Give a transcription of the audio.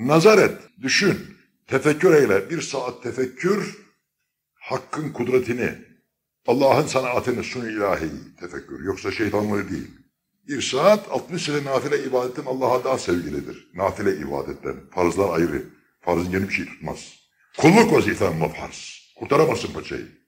Nazar et, düşün, tefekkür eyle. Bir saat tefekkür, hakkın kudretini, Allah'ın sanatını sun ilahi tefekkür. Yoksa şeytanlığı değil. Bir saat 60 sene nafile ibadetten Allah'a daha sevgilidir. Nafile ibadetten. Farzlar ayrı. Farzın yeni bir şey tutmaz. Kulluk vazifen ama farz. Kurtaramazsın paçayı.